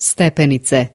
stepenice.